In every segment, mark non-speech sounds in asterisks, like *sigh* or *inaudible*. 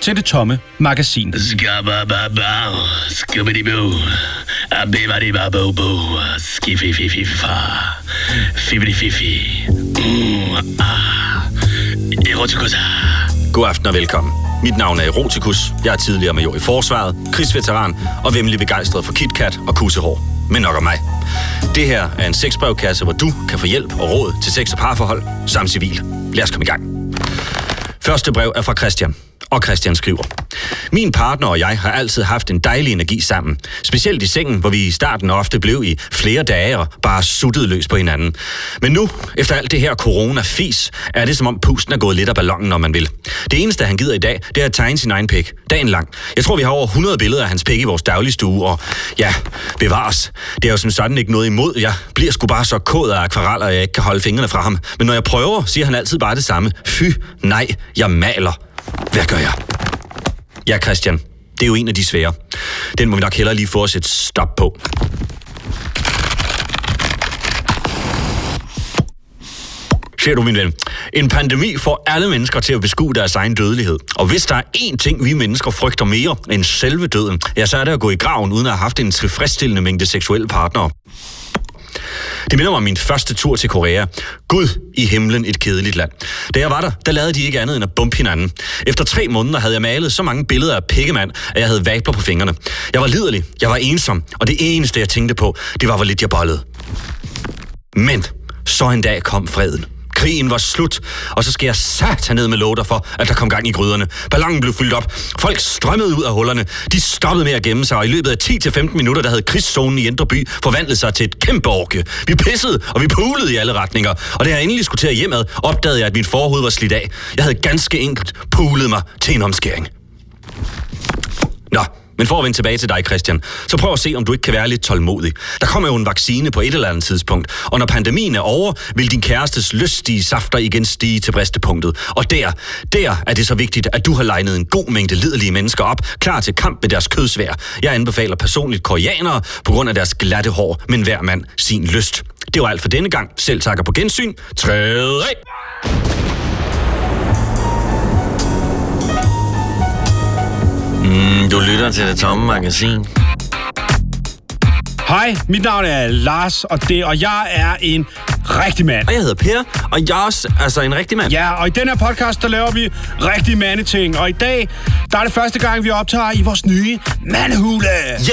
til det tomme magasin. Mm. God aften og velkommen. Mit navn er Erotikus. Jeg er tidligere major i forsvaret, krigsveteran og vemmelig begejstret for KitKat og kussehår. Men nok om mig. Det her er en sexbrevkasse, hvor du kan få hjælp og råd til sex- og parforhold samt civil. Lad os komme i gang. Første brev er fra Christian. Og Christian skriver, Min partner og jeg har altid haft en dejlig energi sammen. Specielt i sengen, hvor vi i starten ofte blev i flere dage og bare suttede løs på hinanden. Men nu, efter alt det her corona-fis, er det som om pusten er gået lidt af ballonen, når man vil. Det eneste, han gider i dag, det er at tegne sin egen pik. Dagen lang. Jeg tror, vi har over 100 billeder af hans pik i vores dagligstue, og ja, bevares. Det er jo som sådan ikke noget imod. Jeg bliver sgu bare så kod af akvareller, at jeg ikke kan holde fingrene fra ham. Men når jeg prøver, siger han altid bare det samme. Fy, nej, jeg maler. Hvad gør jeg? Ja, Christian. Det er jo en af de svære. Den må vi nok hellere lige få os et stop på. Ser du, min ven? En pandemi får alle mennesker til at beskue deres egen dødelighed. Og hvis der er én ting, vi mennesker frygter mere end selve døden, ja, så er det at gå i graven, uden at have haft en tilfredsstillende mængde seksuelle partnere. Det minder mig om min første tur til Korea. Gud i himlen et kedeligt land. Da jeg var der, der lavede de ikke andet end at bumpe hinanden. Efter tre måneder havde jeg malet så mange billeder af pikkemand, at jeg havde vabler på fingrene. Jeg var liderlig, jeg var ensom, og det eneste jeg tænkte på, det var hvor lidt jeg bollede. Men så en dag kom freden. Krigen var slut, og så skal jeg sat ned med låter for, at der kom gang i gryderne. Ballongen blev fyldt op. Folk strømmede ud af hullerne. De stoppede med at gemme sig, og i løbet af 10-15 minutter, der havde krigszonen i Indre By forvandlet sig til et kæmpe orke. Vi pissede, og vi pulede i alle retninger. Og da jeg endelig skulle til at hjemad, opdagede jeg, at mit forhoved var slidt af. Jeg havde ganske enkelt pulet mig til en omskæring. Nå, men for at vende tilbage til dig, Christian, så prøv at se, om du ikke kan være lidt tålmodig. Der kommer jo en vaccine på et eller andet tidspunkt, og når pandemien er over, vil din kærestes lystige safter igen stige til bristepunktet. Og der, der er det så vigtigt, at du har legnet en god mængde liderlige mennesker op, klar til kamp med deres kødsvær. Jeg anbefaler personligt koreanere på grund af deres glatte hår, men hver mand sin lyst. Det var alt for denne gang. Selv takker på gensyn. 3 Mm, du lytter til det tomme magasin. Hej, mit navn er Lars, og, det, og jeg er en rigtig mand. Og jeg hedder Per, og jeg er også altså en rigtig mand. Ja, og i den her podcast, der laver vi rigtig mandeting. Og i dag, der er det første gang, vi optager i vores nye mandehule.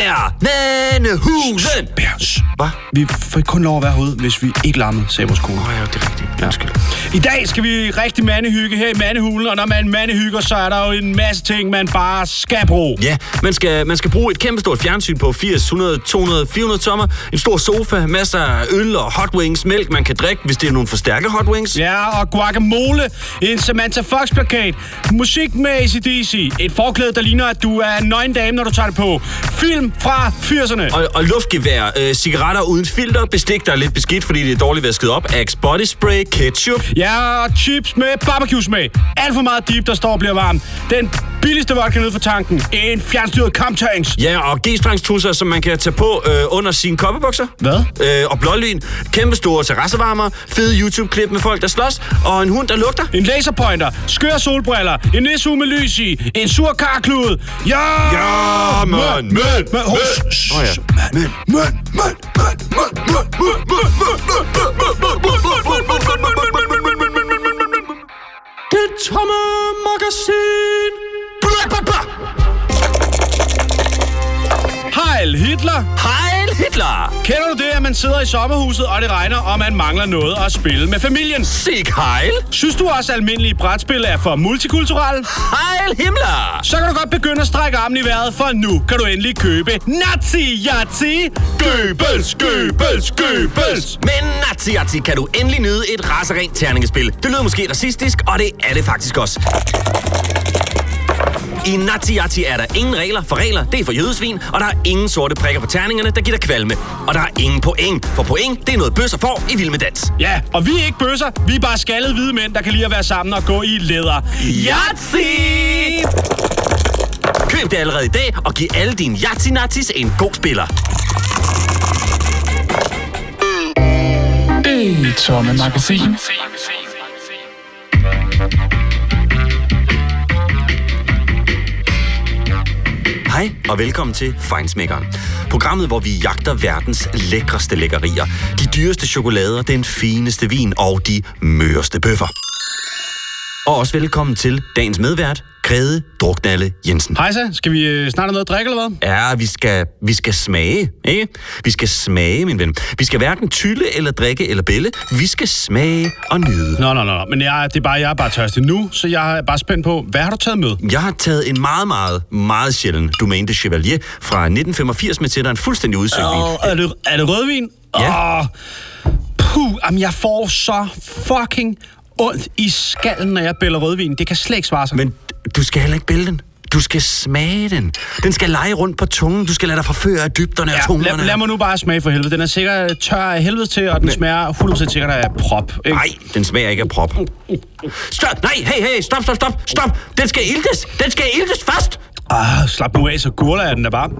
Yeah! Mandehusen! Bærs. Hvad? Vi får kun lov at være herude, hvis vi ikke lammede, sagde vores kone. Åh oh, ja, det er rigtigt. Ja. Undskyld. I dag skal vi rigtig mandehygge her i mandehulen, og når man mandehygger, så er der jo en masse ting, man bare skal bruge. Ja, man skal, man skal bruge et kæmpestort fjernsyn på 80, 100, 200, 400 tommer, en stor sofa, masser af øl og hot wings, mælk, man kan drikke, hvis det er nogle forstærkede hot wings. Ja, og guacamole, en Samantha Fox-plakat, musik med ACDC, et forklæde, der ligner, at du er en nøgen dame, når du tager det på, film fra 80'erne. Og, og luftgevær, øh, cigaretter uden filter, bestik, der er lidt beskidt, fordi det er dårligt vasket op, Axe body spray, ketchup. Ja, og chips med barbecue smag. Alt for meget dip, der står og bliver varm. Den billigste vodka ned fra tanken. En fjernstyret kamptanks. Ja, og g-strengstusser, som man kan tage på øh, under sine koppebukser. Hvad? Øh, og blålyn, kæmpe store terrassevarmer, fede YouTube-klip med folk, der slås, og en hund, der lugter. En laserpointer, skør solbriller, en nissu med lys i, en sur karklud. Ja! Ja, mand, mand, mand, mand, mand, mand, mand, Det tomme magasin. Hitler! Heil Hitler! Kender du det, at man sidder i sommerhuset, og det regner, og man mangler noget at spille med familien? Sig Heil! Synes du også, at almindelige brætspil er for multikulturelle? Heil Himmler! Så kan du godt begynde at strække armen i vejret, for nu kan du endelig købe Nazi Yahtzee. Gøbels, gøbels, gøbels. Men Nazi Yahtzee kan du endelig nyde et raserent terningespil. Det lyder måske racistisk, og det er det faktisk også. I Yahtzee er der ingen regler, for regler det er for jødesvin, og der er ingen sorte prikker på terningerne, der giver dig kvalme. Og der er ingen point, for point det er noget bøsser får i Vild med Dans. Ja, og vi er ikke bøsser. Vi er bare skaldede hvide mænd, der kan lide at være sammen og gå i læder. Yahtzee! Køb det allerede i dag, og giv alle dine Yahtzee-nazis en god spiller. Det tomme magasin. Hej og velkommen til Feinsmækkeren. Programmet, hvor vi jagter verdens lækreste lækkerier. De dyreste chokolader, den fineste vin og de møreste bøffer. Og også velkommen til dagens medvært, Grede Druknalle Jensen. Hej så, skal vi øh, snart have noget at drikke eller hvad? Ja, vi skal, vi skal smage, ikke? Vi skal smage, min ven. Vi skal hverken tylle eller drikke eller bælle. Vi skal smage og nyde. Nå, nå, nå, nå. men jeg, det er bare, jeg er bare tørstig nu, så jeg er bare spændt på, hvad har du taget med? Jeg har taget en meget, meget, meget sjælden Domaine de Chevalier fra 1985 med til dig en fuldstændig udsøgning. Og er det, er det rødvin? Ja. Åh, puh, jamen jeg får så fucking ondt i skallen, når jeg bæller rødvin. Det kan slet ikke svare sig. Men du skal heller ikke bælge den. Du skal smage den. Den skal lege rundt på tungen. Du skal lade dig forføre af dybderne Ja, tungerne. lad, lad mig nu bare smage for helvede. Den er sikkert tør af helvede til, og den smager 100% sikkert af prop. Ikke? Nej, den smager ikke af prop. Stop! Nej, hey, hey, stop, stop, stop, stop! Den skal iltes! Den skal iltes først! Ah, slap nu af, så gurler jeg den der bare.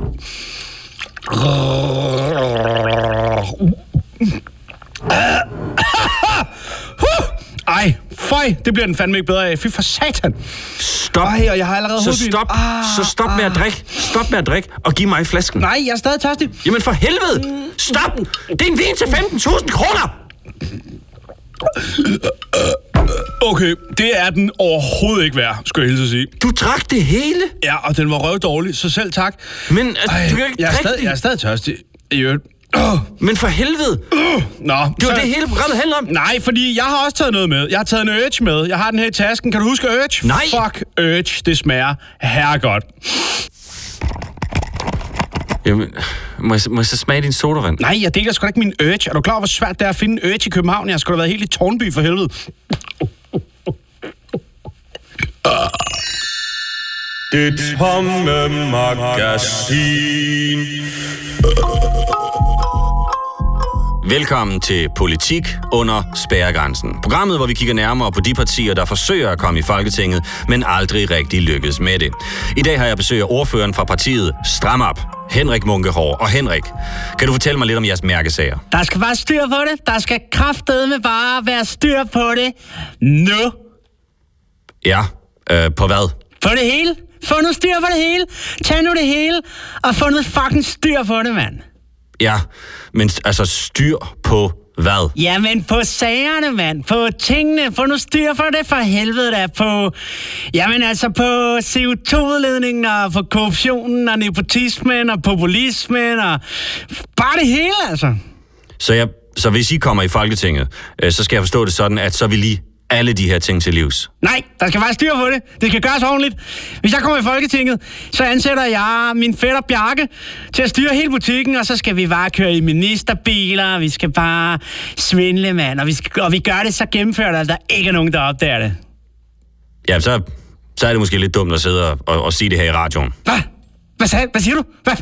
Ej, føj, det bliver den fandme ikke bedre af. Fy for satan. Stop. Ej, og jeg har allerede så stop, Ah, så stop med at drikke. Stop med at drikke, og giv mig flasken. Nej, jeg er stadig tørstig. Jamen for helvede! Stop! Det er en vin til 15.000 kroner! Okay, det er den overhovedet ikke værd, skulle jeg hilse sige. Du drak det hele? Ja, og den var røv dårlig, så selv tak. Men altså, Ej, du kan ikke jeg, er stadig, jeg er stadig tørstig. I øvrigt. Oh, Men for helvede! nå, Det var det hele programmet handler om. Nej, fordi jeg har også taget noget med. Jeg har taget en Urge med. Jeg har den her i tasken. Kan du huske Urge? Nej. Fuck Urge. Det smager herregodt. Jamen, må jeg, må jeg så smage din sodavand? Nej, jeg deler sgu da ikke min Urge. Er du klar over, hvor svært det er at finde en Urge i København? Jeg sgu da været helt i Tornby for helvede. Det tomme magasin. Velkommen til Politik under spærregrænsen. Programmet, hvor vi kigger nærmere på de partier, der forsøger at komme i Folketinget, men aldrig rigtig lykkes med det. I dag har jeg besøg af ordføreren fra partiet Stram Up, Henrik Munkehår. Og Henrik, kan du fortælle mig lidt om jeres mærkesager? Der skal bare styr på det. Der skal kraftedeme bare være styr på det. Nu. Ja, øh, på hvad? Få det hele. Få nu styr på det hele. Tag nu det hele. Og få nu fucking styr på det, mand. Ja, men altså styr på hvad? Jamen på sagerne, mand. På tingene. Få nu styr på det for helvede da. På, jamen altså på CO2-udledningen og på korruptionen og nepotismen og populismen og bare det hele, altså. Så, jeg, så hvis I kommer i Folketinget, øh, så skal jeg forstå det sådan, at så vil I alle de her ting til livs. Nej, der skal bare styr på det. Det skal gøres ordentligt. Hvis jeg kommer i Folketinget, så ansætter jeg min fætter Bjarke til at styre hele butikken, og så skal vi bare køre i ministerbiler, og vi skal bare svindle, mand. Og vi, skal, og vi gør det så gennemført, at der ikke er nogen, der opdager det. Ja, så, så er det måske lidt dumt at sidde og, og, og sige det her i radioen. Hvad? Hvad, sagde, hvad siger du? Hvad?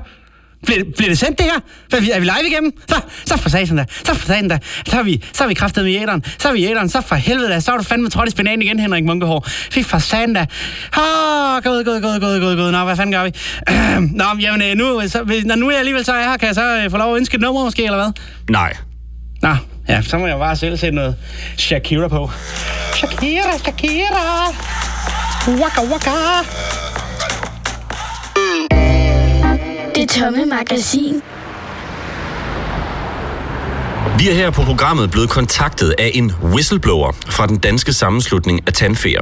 Bliver, bliver det sendt, det her? Hvad, er vi live igennem? Så, så for satan da. Så for satan da. Så er vi, så er vi kraftet med æderen. Så er vi æderen. Så for helvede da. Så er du fandme trådt i spinaten igen, Henrik Munkehår. Fy for satan da. Åh, gå ud, gå ud, gå ud, gå ud, gå ud, gå ud. Nå, hvad fanden gør vi? *clears throat* Nå, jamen, øh, nu, så, hvis- når nu jeg alligevel så er her, kan jeg så øh, få lov at ønske et nummer måske, eller hvad? Nej. Nå, ja, så må jeg bare selv sætte noget Shakira på. Shakira, Shakira. Waka, waka. Det tomme magasin. Vi er her på programmet blevet kontaktet af en whistleblower fra den danske sammenslutning af tandfæger.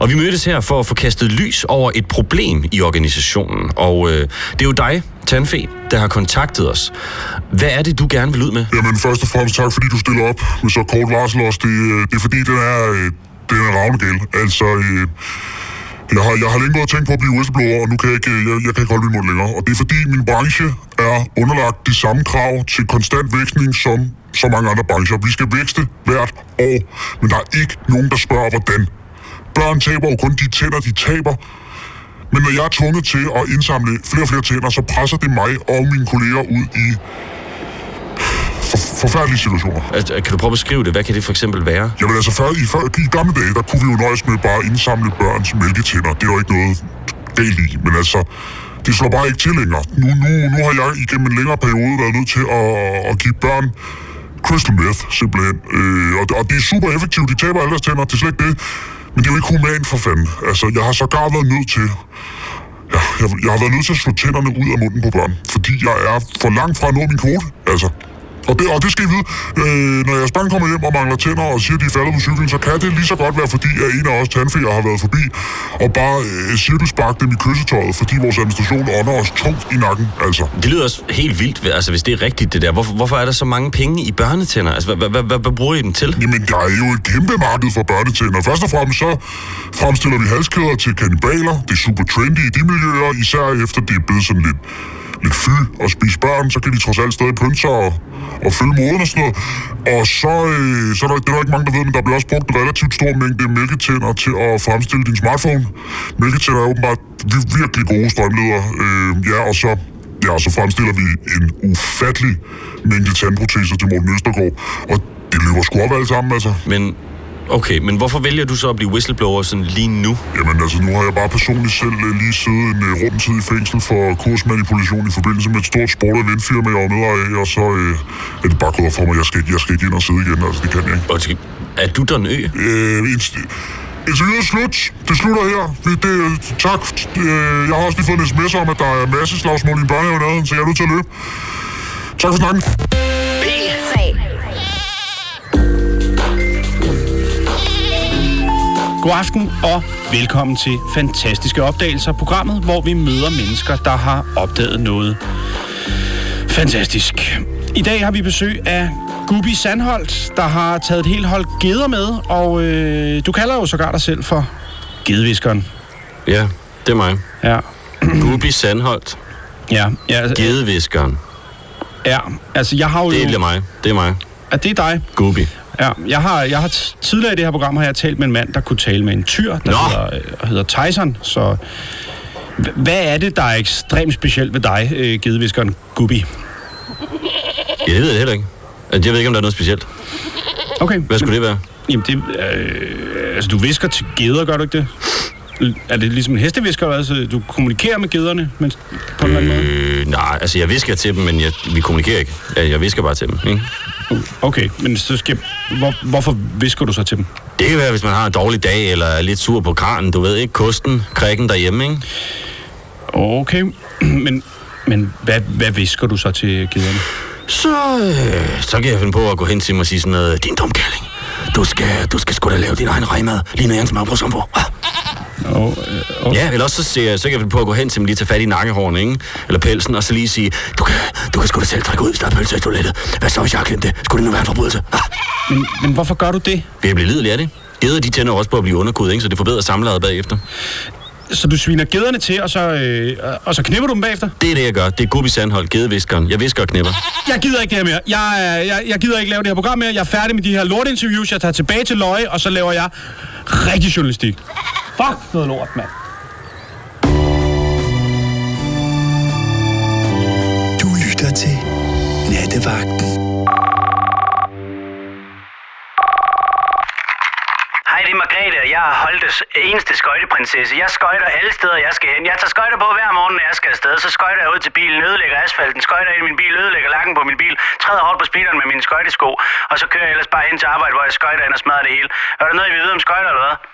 Og vi mødtes her for at få kastet lys over et problem i organisationen. Og øh, det er jo dig, Tandfæ, der har kontaktet os. Hvad er det, du gerne vil ud med? Jamen først og fremmest tak, fordi du stiller op med så kort varsel også. Det, øh, det er fordi, den er, øh, den er ravnegæld. Altså, øh, jeg har, jeg har længe gået og tænkt på at blive whistleblower, og nu kan jeg ikke, jeg, jeg kan ikke holde min mund længere. Og det er fordi, min branche er underlagt de samme krav til konstant vækstning som så mange andre brancher. Vi skal vækste hvert år, men der er ikke nogen, der spørger, hvordan. Børn taber jo kun de tænder, de taber. Men når jeg er tvunget til at indsamle flere og flere tænder, så presser det mig og mine kolleger ud i for, forfærdelige situationer. Altså, Kan du prøve at beskrive det? Hvad kan det for eksempel være? Jamen altså, før, i, før, i gamle dage, der kunne vi jo nøjes med bare at indsamle børns mælketænder. Det er jo ikke noget galt i, men altså, det slår bare ikke til længere. Nu, nu, nu har jeg igennem en længere periode været nødt til at, at give børn crystal meth, simpelthen. Øh, og, og det er super effektivt. De taber alle deres tænder, det er slet ikke det. Men det er jo ikke humant for fanden. Altså, jeg har sågar været nødt til jeg, jeg, jeg har været nødt til at slå tænderne ud af munden på børn, fordi jeg er for langt fra at nå min kvote, altså. Og det, og det skal I vide, øh, når jeres barn kommer hjem og mangler tænder og siger, at de er faldet på cyklen, så kan det lige så godt være, fordi at en af os tandfæger har været forbi og bare øh, cirkelspark dem i kyssetøjet, fordi vores administration ånder os tungt i nakken, altså. Det lyder også helt vildt, altså hvis det er rigtigt det der. Hvorfor, hvorfor er der så mange penge i børnetænder? Altså, hvad, hvad, hvad, hvad bruger I dem til? Jamen, der er jo et kæmpe marked for børnetænder. Først og fremmest så fremstiller vi halskæder til kannibaler. Det er super trendy i de miljøer, især efter det er blevet sådan lidt lidt fy og spise børn, så kan de trods alt stadig pynte sig og, og følge moden og sådan noget. Og så, øh, så er der, det er der ikke mange, der ved, men der bliver også brugt en relativt stor mængde mælketænder til at fremstille din smartphone. Mælketænder er åbenbart virkelig gode strømledere. Øh, ja, og så Ja, så fremstiller vi en ufattelig mængde tandproteser til Morten Østergaard. Og det løber sgu op alle sammen, altså. Men Okay, men hvorfor vælger du så at blive whistleblower sådan lige nu? Jamen altså, nu har jeg bare personligt selv øh, lige siddet en uh, rum tid i fængsel for kursmanipulation i forbindelse med et stort sport- og eventfirma, jeg var medejer af, og så uh, er det bare gået for mig, jeg skal, jeg skal ikke ind og sidde igen, altså det kan jeg ikke. Undskyld, er du der en ø? Øh, inst- Interviewet er slut. Det slutter her. Vi- Det, øh, tak. Øh, jeg har også lige fået en sms om, at der er masse slagsmål i en børnehave så jeg er nødt til at løbe. Tak for snakken. God aften og velkommen til Fantastiske Opdagelser, programmet, hvor vi møder mennesker, der har opdaget noget fantastisk. I dag har vi besøg af Gubi Sandholt, der har taget et helt hold geder med, og øh, du kalder jo sågar dig selv for gedeviskeren. Ja, det er mig. Ja. Gubi Sandholt. Ja, ja, altså, Gedeviskeren. ja, altså jeg har jo... Det er mig. Det er mig. Er det dig? Gubi. Ja, jeg har, jeg har tidligere i det her program har jeg talt med en mand, der kunne tale med en tyr, der Nå. hedder, øh, hedder Tyson. Så hvad er det, der er ekstremt specielt ved dig, øh, gedeviskeren Gubi? Ja, det ved jeg heller ikke. Altså, Jeg ved ikke, om der er noget specielt. Okay. Hvad skulle det være? Jamen, det, øh, altså, du visker til geder, gør du ikke det? Er det ligesom en hestevisker, altså du kommunikerer med gederne men på en eller anden måde? Øh, nej, altså jeg visker til dem, men jeg, vi kommunikerer ikke. Jeg, jeg visker bare til dem, ikke? Okay, men så skal, hvor, hvorfor visker du så til dem? Det kan være, hvis man har en dårlig dag, eller er lidt sur på kranen, du ved ikke, kosten, krikken derhjemme, ikke? Okay, men, men hvad, hvad visker du så til gederne? Så, øh, så kan jeg finde på at gå hen til dem og sige sådan noget, din dumkælling, du skal, du skal sgu da lave din egen rejmad, lige når jeg en smørbrødsombo. Ah. Oh, øh, oh. Ja, eller også så, siger, jeg- så kan jeg på at gå hen til dem lige tage fat i nakkehårene, ikke? Eller pelsen, og så lige sige, du kan, du kan sgu da selv trække ud, hvis der er pølse i toilettet. Hvad så, hvis jeg har glemt det? Skulle det nu være en forbrydelse? Ah. Men, men hvorfor gør du det? Vil jeg blive lidelig af det? Geder, de tænder også på at blive underkudt, ikke? Så det forbedrer samlejet bagefter. Så du sviner gederne til, og så, øh, og så knipper du dem bagefter? Det er det, jeg gør. Det er Gubi Sandhold, gedeviskeren. Jeg visker og knipper. Jeg gider ikke det her mere. Jeg, er- jeg, jeg gider ikke lave det her program mere. Jeg er færdig med de her lortinterviews. Jeg tager tilbage til løje, og så laver jeg rigtig journalistik. Fuck noget lort, mand. Du lytter til Nattevagten. Hej, det er Margrethe, og jeg er Holtes eneste skøjteprinsesse. Jeg skøjter alle steder, jeg skal hen. Jeg tager skøjter på hver morgen, når jeg skal afsted. Så skøjter jeg ud til bilen, ødelægger asfalten, skøjter ind i min bil, ødelægger lakken på min bil, træder hårdt på speederen med mine skøjtesko, og så kører jeg ellers bare hen til arbejde, hvor jeg skøjter ind og smadrer det hele. Er der noget, I vil vide om skøjter, eller hvad?